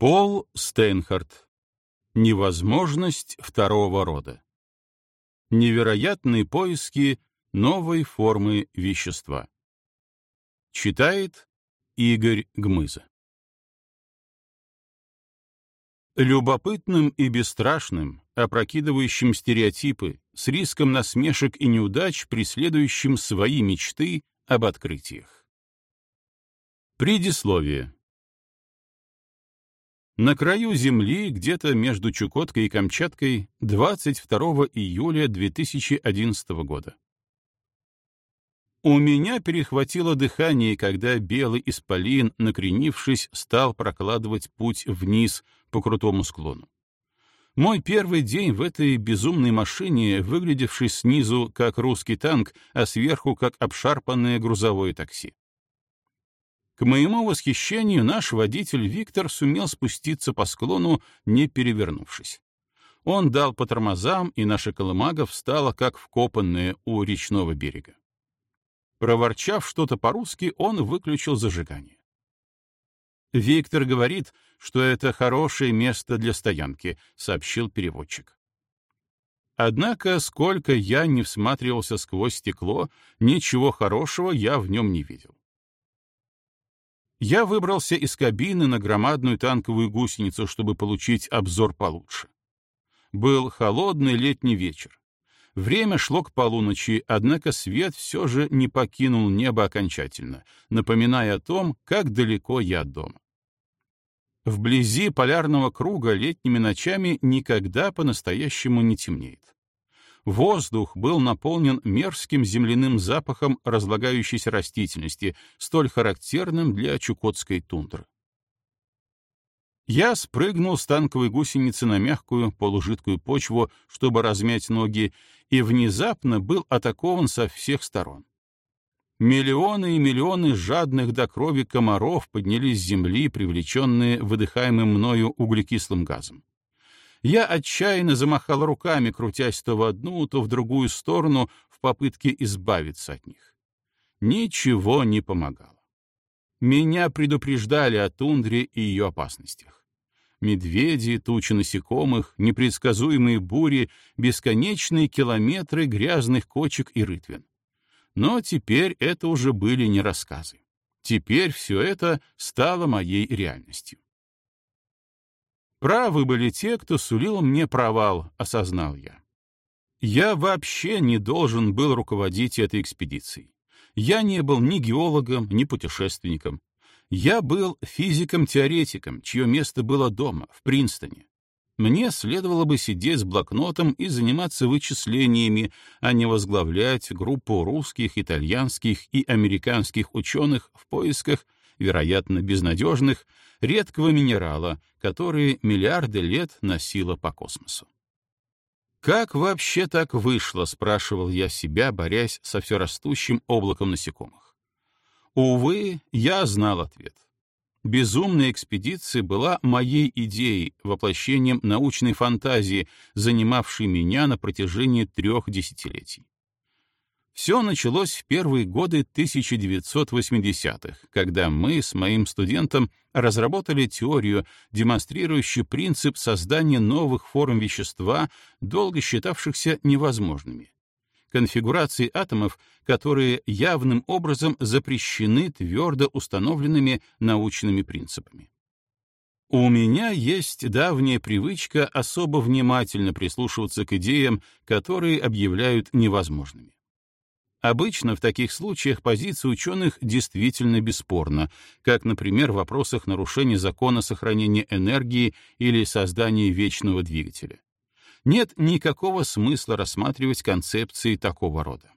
Пол Стейнхарт. Невозможность второго рода. Невероятные поиски новой формы вещества. Читает Игорь Гмыза. Любопытным и бесстрашным, опрокидывающим стереотипы, с риском насмешек и неудач, преследующим свои мечты об открытиях. Предисловие. На краю Земли, где-то между Чукоткой и Камчаткой, 22 июля 2011 года. У меня перехватило дыхание, когда белый исполин, накренившись, стал прокладывать путь вниз по крутому склону. Мой первый день в этой безумной машине, выглядевшей снизу как русский танк, а сверху как обшарпанное грузовое такси. К моему восхищению наш водитель Виктор сумел спуститься по склону, не перевернувшись. Он дал по тормозам, и наша колымага встала как вкопанная у речного берега. Проворчав что-то по-русски, он выключил зажигание. «Виктор говорит, что это хорошее место для стоянки», — сообщил переводчик. Однако, сколько я не всматривался сквозь стекло, ничего хорошего я в нем не видел. Я выбрался из кабины на громадную танковую гусеницу, чтобы получить обзор получше. Был холодный летний вечер. Время шло к полуночи, однако свет все же не покинул небо окончательно, напоминая о том, как далеко я от дома. Вблизи полярного круга летними ночами никогда по-настоящему не темнеет. Воздух был наполнен мерзким земляным запахом разлагающейся растительности, столь характерным для чукотской тундры. Я спрыгнул с танковой гусеницы на мягкую, полужидкую почву, чтобы размять ноги, и внезапно был атакован со всех сторон. Миллионы и миллионы жадных до крови комаров поднялись с земли, привлеченные выдыхаемым мною углекислым газом. Я отчаянно замахал руками, крутясь то в одну, то в другую сторону в попытке избавиться от них. Ничего не помогало. Меня предупреждали о тундре и ее опасностях медведи, тучи насекомых, непредсказуемые бури, бесконечные километры грязных кочек и рытвин. Но теперь это уже были не рассказы. Теперь все это стало моей реальностью. Правы были те, кто сулил мне провал, осознал я. Я вообще не должен был руководить этой экспедицией. Я не был ни геологом, ни путешественником. Я был физиком-теоретиком, чье место было дома, в Принстоне. Мне следовало бы сидеть с блокнотом и заниматься вычислениями, а не возглавлять группу русских, итальянских и американских ученых в поисках, вероятно, безнадежных, редкого минерала, который миллиарды лет носило по космосу. «Как вообще так вышло?» — спрашивал я себя, борясь со все растущим облаком насекомых. Увы, я знал ответ. Безумная экспедиция была моей идеей, воплощением научной фантазии, занимавшей меня на протяжении трех десятилетий. Все началось в первые годы 1980-х, когда мы с моим студентом разработали теорию, демонстрирующую принцип создания новых форм вещества, долго считавшихся невозможными конфигурации атомов, которые явным образом запрещены твердо установленными научными принципами. У меня есть давняя привычка особо внимательно прислушиваться к идеям, которые объявляют невозможными. Обычно в таких случаях позиция ученых действительно бесспорна, как, например, в вопросах нарушения закона сохранения энергии или создания вечного двигателя нет никакого смысла рассматривать концепции такого рода.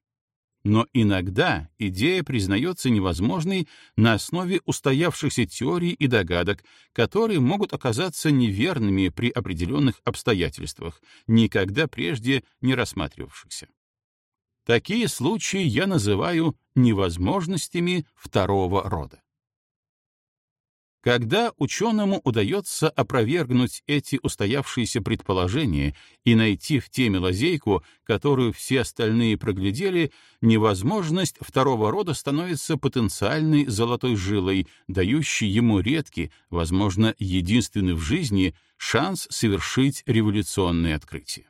Но иногда идея признается невозможной на основе устоявшихся теорий и догадок, которые могут оказаться неверными при определенных обстоятельствах, никогда прежде не рассматривавшихся. Такие случаи я называю невозможностями второго рода. Когда ученому удается опровергнуть эти устоявшиеся предположения и найти в теме лазейку, которую все остальные проглядели, невозможность второго рода становится потенциальной золотой жилой, дающей ему редкий, возможно, единственный в жизни, шанс совершить революционные открытия.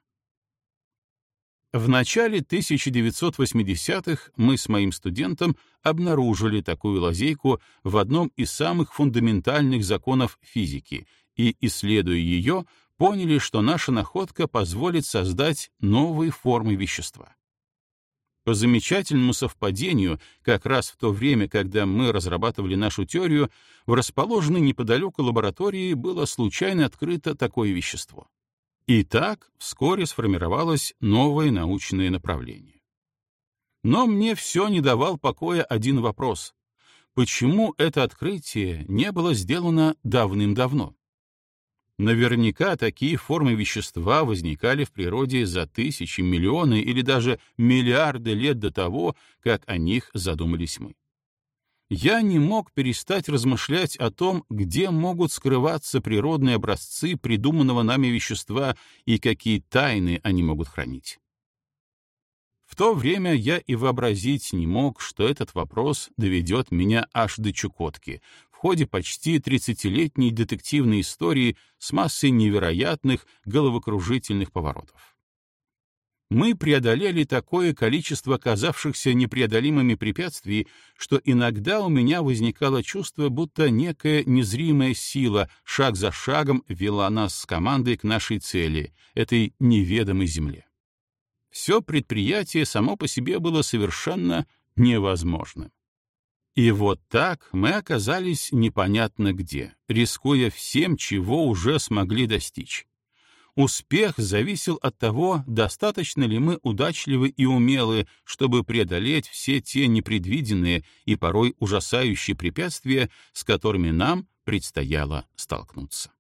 В начале 1980-х мы с моим студентом обнаружили такую лазейку в одном из самых фундаментальных законов физики и, исследуя ее, поняли, что наша находка позволит создать новые формы вещества. По замечательному совпадению, как раз в то время, когда мы разрабатывали нашу теорию, в расположенной неподалеку лаборатории было случайно открыто такое вещество. И так вскоре сформировалось новое научное направление. Но мне все не давал покоя один вопрос. Почему это открытие не было сделано давным-давно? Наверняка такие формы вещества возникали в природе за тысячи, миллионы или даже миллиарды лет до того, как о них задумались мы я не мог перестать размышлять о том, где могут скрываться природные образцы придуманного нами вещества и какие тайны они могут хранить. В то время я и вообразить не мог, что этот вопрос доведет меня аж до Чукотки, в ходе почти 30-летней детективной истории с массой невероятных головокружительных поворотов мы преодолели такое количество казавшихся непреодолимыми препятствий, что иногда у меня возникало чувство, будто некая незримая сила шаг за шагом вела нас с командой к нашей цели, этой неведомой земле. Все предприятие само по себе было совершенно невозможным. И вот так мы оказались непонятно где, рискуя всем, чего уже смогли достичь Успех зависел от того, достаточно ли мы удачливы и умелы, чтобы преодолеть все те непредвиденные и порой ужасающие препятствия, с которыми нам предстояло столкнуться.